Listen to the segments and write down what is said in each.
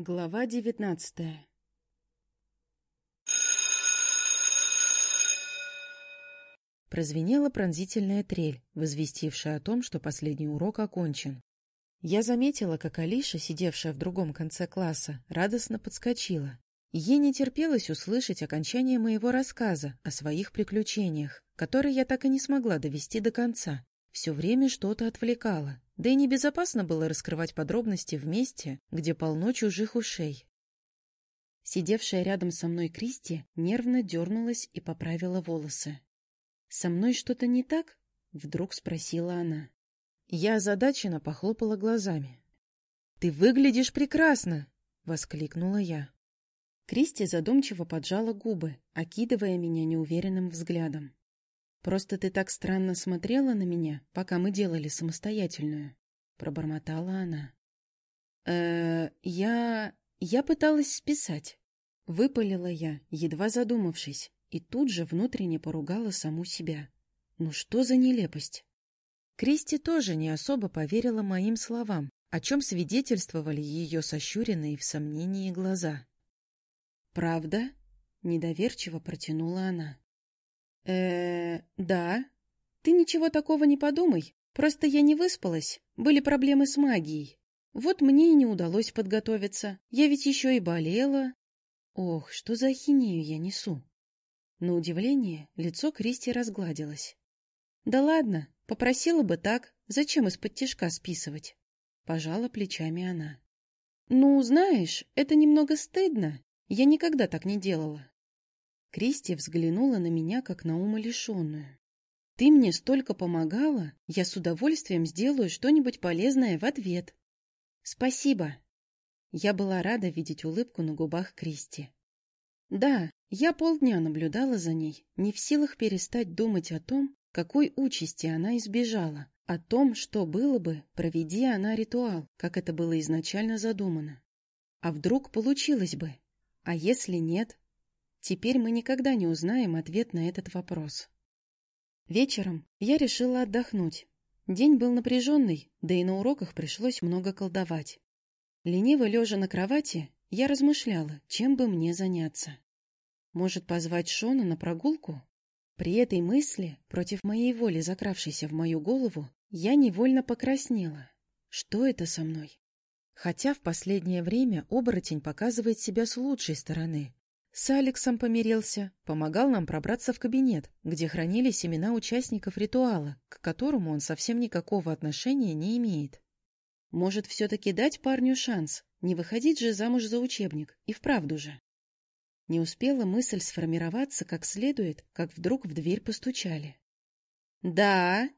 Глава девятнадцатая Прозвенела пронзительная трель, возвестившая о том, что последний урок окончен. Я заметила, как Алиша, сидевшая в другом конце класса, радостно подскочила. Ей не терпелось услышать окончание моего рассказа о своих приключениях, который я так и не смогла довести до конца. Все время что-то отвлекало, да и небезопасно было раскрывать подробности в месте, где полно чужих ушей. Сидевшая рядом со мной Кристи нервно дернулась и поправила волосы. «Со мной что-то не так?» — вдруг спросила она. Я озадаченно похлопала глазами. «Ты выглядишь прекрасно!» — воскликнула я. Кристи задумчиво поджала губы, окидывая меня неуверенным взглядом. «Просто ты так странно смотрела на меня, пока мы делали самостоятельную», — пробормотала она. э я... я пыталась списать». Выпалила я, едва задумавшись, и тут же внутренне поругала саму себя. «Ну что за нелепость?» Кристи тоже не особо поверила моим словам, о чем свидетельствовали ее сощуренные в сомнении глаза. «Правда?» — недоверчиво протянула она э да. Ты ничего такого не подумай. Просто я не выспалась. Были проблемы с магией. Вот мне и не удалось подготовиться. Я ведь еще и болела. Ох, что за ахинею я несу. На удивление лицо Кристи разгладилось. Да ладно, попросила бы так. Зачем из-под тишка списывать? Пожала плечами она. Ну, знаешь, это немного стыдно. Я никогда так не делала. Кристи взглянула на меня, как на умалишенную. «Ты мне столько помогала, я с удовольствием сделаю что-нибудь полезное в ответ». «Спасибо». Я была рада видеть улыбку на губах Кристи. Да, я полдня наблюдала за ней, не в силах перестать думать о том, какой участи она избежала, о том, что было бы, проведи она ритуал, как это было изначально задумано. А вдруг получилось бы? А если нет? Теперь мы никогда не узнаем ответ на этот вопрос. Вечером я решила отдохнуть. День был напряженный, да и на уроках пришлось много колдовать. Лениво лежа на кровати, я размышляла, чем бы мне заняться. Может, позвать Шона на прогулку? При этой мысли, против моей воли закравшейся в мою голову, я невольно покраснела. Что это со мной? Хотя в последнее время оборотень показывает себя с лучшей стороны, с Алексом помирился, помогал нам пробраться в кабинет, где хранились имена участников ритуала, к которому он совсем никакого отношения не имеет. Может, все-таки дать парню шанс, не выходить же замуж за учебник, и вправду же. Не успела мысль сформироваться как следует, как вдруг в дверь постучали. «Да!»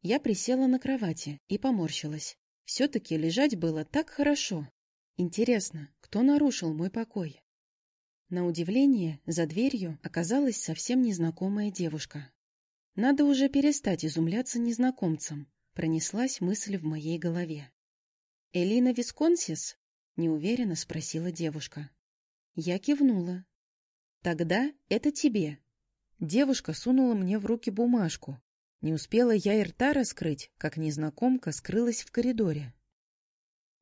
Я присела на кровати и поморщилась. Все-таки лежать было так хорошо. Интересно, кто нарушил мой покой? На удивление, за дверью оказалась совсем незнакомая девушка. Надо уже перестать изумляться незнакомцам, пронеслась мысль в моей голове. «Элина Висконсис?» — неуверенно спросила девушка. Я кивнула. «Тогда это тебе». Девушка сунула мне в руки бумажку. Не успела я и рта раскрыть, как незнакомка скрылась в коридоре.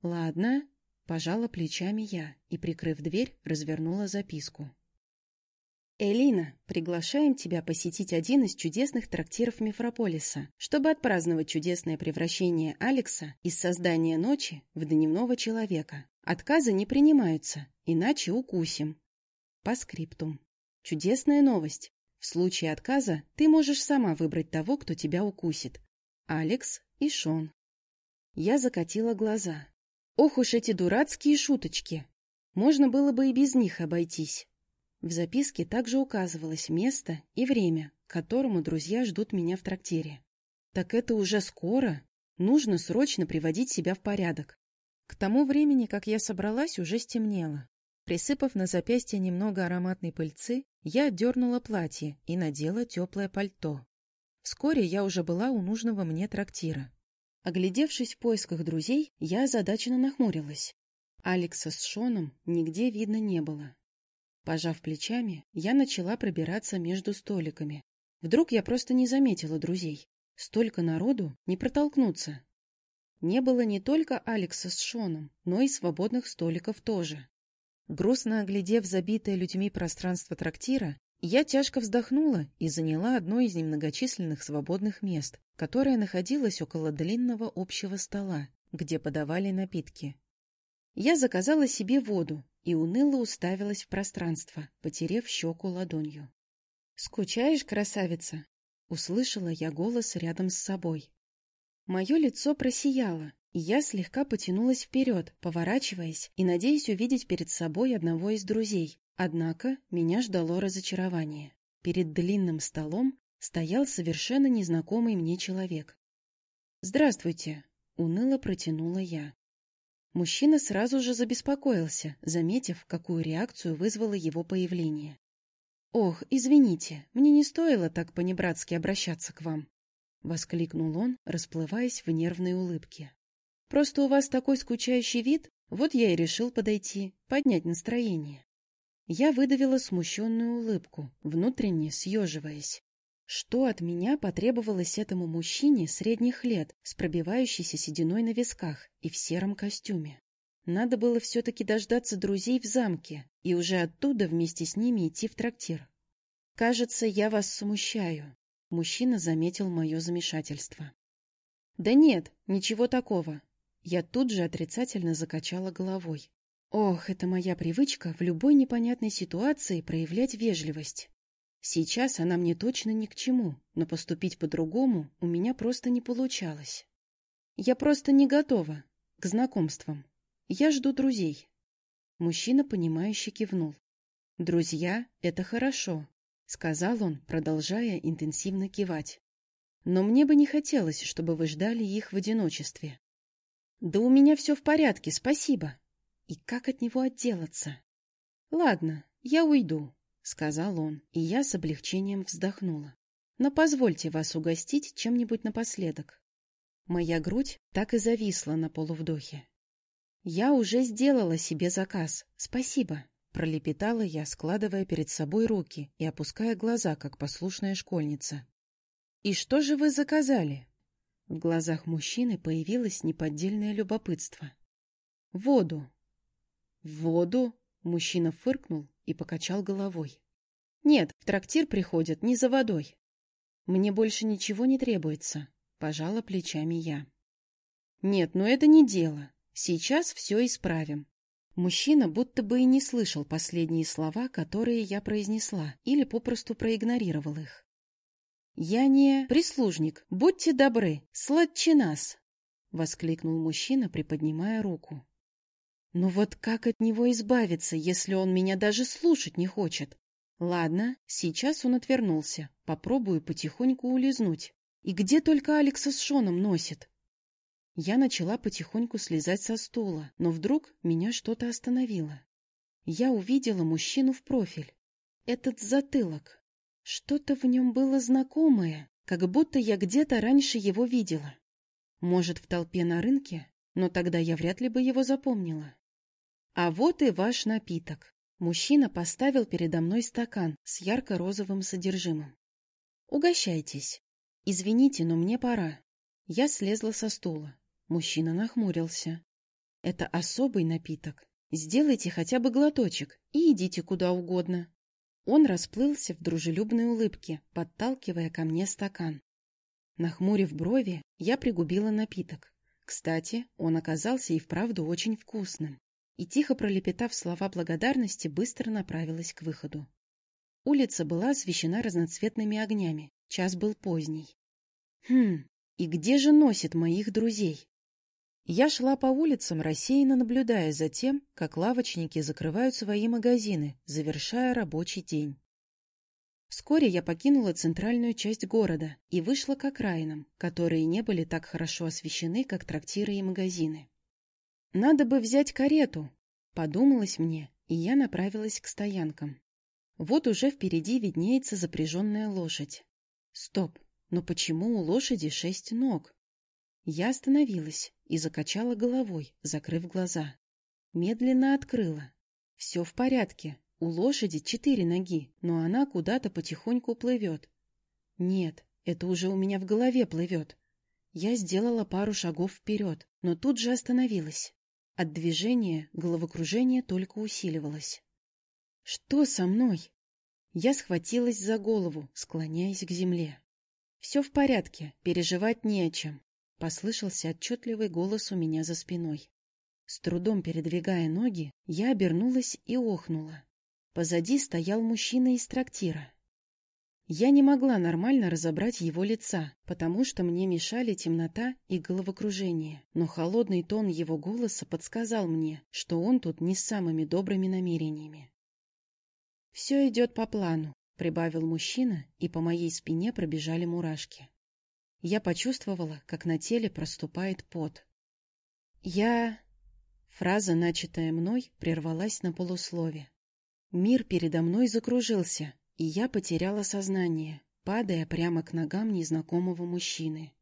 «Ладно, Пожала плечами я и, прикрыв дверь, развернула записку. «Элина, приглашаем тебя посетить один из чудесных трактиров Мефрополиса, чтобы отпраздновать чудесное превращение Алекса из создания ночи в дневного человека. Отказы не принимаются, иначе укусим. По скриптум. Чудесная новость. В случае отказа ты можешь сама выбрать того, кто тебя укусит. Алекс и Шон. Я закатила глаза. Ох уж эти дурацкие шуточки! Можно было бы и без них обойтись. В записке также указывалось место и время, к которому друзья ждут меня в трактире. Так это уже скоро. Нужно срочно приводить себя в порядок. К тому времени, как я собралась, уже стемнело. Присыпав на запястье немного ароматной пыльцы, я отдернула платье и надела теплое пальто. Вскоре я уже была у нужного мне трактира. Оглядевшись в поисках друзей, я озадаченно нахмурилась. Алекса с Шоном нигде видно не было. Пожав плечами, я начала пробираться между столиками. Вдруг я просто не заметила друзей. Столько народу не протолкнуться. не было не только Алекса с Шоном, но и свободных столиков тоже. Грустно оглядев забитое людьми пространство трактира, я тяжко вздохнула и заняла одно из немногочисленных свободных мест, которое находилось около длинного общего стола, где подавали напитки. Я заказала себе воду и уныло уставилась в пространство, потерев щеку ладонью. «Скучаешь, красавица?» — услышала я голос рядом с собой. Мое лицо просияло, и я слегка потянулась вперед, поворачиваясь и надеясь увидеть перед собой одного из друзей. Однако меня ждало разочарование. Перед длинным столом стоял совершенно незнакомый мне человек. «Здравствуйте», — уныло протянула я. Мужчина сразу же забеспокоился, заметив, какую реакцию вызвало его появление. «Ох, извините, мне не стоило так понебратски обращаться к вам», — воскликнул он, расплываясь в нервной улыбке. «Просто у вас такой скучающий вид, вот я и решил подойти, поднять настроение». Я выдавила смущенную улыбку, внутренне съеживаясь. Что от меня потребовалось этому мужчине средних лет с пробивающейся сединой на висках и в сером костюме? Надо было все-таки дождаться друзей в замке и уже оттуда вместе с ними идти в трактир. «Кажется, я вас смущаю», — мужчина заметил мое замешательство. «Да нет, ничего такого». Я тут же отрицательно закачала головой. Ох, это моя привычка в любой непонятной ситуации проявлять вежливость. Сейчас она мне точно ни к чему, но поступить по-другому у меня просто не получалось. Я просто не готова к знакомствам. Я жду друзей. Мужчина, понимающе кивнул. «Друзья — это хорошо», — сказал он, продолжая интенсивно кивать. «Но мне бы не хотелось, чтобы вы ждали их в одиночестве». «Да у меня все в порядке, спасибо». И как от него отделаться? «Ладно, я уйду», — сказал он, и я с облегчением вздохнула. «Но позвольте вас угостить чем-нибудь напоследок». Моя грудь так и зависла на полувдохе. «Я уже сделала себе заказ. Спасибо», — пролепетала я, складывая перед собой руки и опуская глаза, как послушная школьница. «И что же вы заказали?» В глазах мужчины появилось неподдельное любопытство. «Воду». «Воду?» — мужчина фыркнул и покачал головой. «Нет, в трактир приходят не за водой. Мне больше ничего не требуется», — пожала плечами я. «Нет, ну это не дело. Сейчас все исправим. Мужчина будто бы и не слышал последние слова, которые я произнесла, или попросту проигнорировал их. «Я не прислужник, будьте добры, сладче нас!» — воскликнул мужчина, приподнимая руку. «Ну вот как от него избавиться, если он меня даже слушать не хочет? Ладно, сейчас он отвернулся, попробую потихоньку улизнуть. И где только Алекса с Шоном носит?» Я начала потихоньку слезать со стула, но вдруг меня что-то остановило. Я увидела мужчину в профиль. Этот затылок. Что-то в нем было знакомое, как будто я где-то раньше его видела. Может, в толпе на рынке, но тогда я вряд ли бы его запомнила. А вот и ваш напиток. Мужчина поставил передо мной стакан с ярко-розовым содержимым. Угощайтесь. Извините, но мне пора. Я слезла со стула. Мужчина нахмурился. «Это особый напиток. Сделайте хотя бы глоточек и идите куда угодно». Он расплылся в дружелюбной улыбке, подталкивая ко мне стакан. Нахмурив брови, я пригубила напиток. Кстати, он оказался и вправду очень вкусным. И, тихо пролепетав слова благодарности, быстро направилась к выходу. Улица была освещена разноцветными огнями. Час был поздний. Хм, и где же носит моих друзей? Я шла по улицам, рассеянно наблюдая за тем, как лавочники закрывают свои магазины, завершая рабочий день. Вскоре я покинула центральную часть города и вышла к окраинам, которые не были так хорошо освещены, как трактиры и магазины. «Надо бы взять карету», — подумалось мне, и я направилась к стоянкам. Вот уже впереди виднеется запряженная лошадь. Стоп, но почему у лошади шесть ног? Я остановилась и закачала головой, закрыв глаза. Медленно открыла. Все в порядке. У лошади четыре ноги, но она куда-то потихоньку плывет. Нет, это уже у меня в голове плывет. Я сделала пару шагов вперед, но тут же остановилась. От движения головокружение только усиливалось. «Что со мной?» Я схватилась за голову, склоняясь к земле. «Все в порядке, переживать не о чем», — послышался отчетливый голос у меня за спиной. С трудом передвигая ноги, я обернулась и охнула. Позади стоял мужчина из трактира. Я не могла нормально разобрать его лица, потому что мне мешали темнота и головокружение, но холодный тон его голоса подсказал мне, что он тут не с самыми добрыми намерениями. «Все идет по плану», — прибавил мужчина, и по моей спине пробежали мурашки. Я почувствовала, как на теле проступает пот. «Я...» Фраза, начатая мной, прервалась на полуслове. Мир передо мной закружился, и я потеряла сознание, падая прямо к ногам незнакомого мужчины.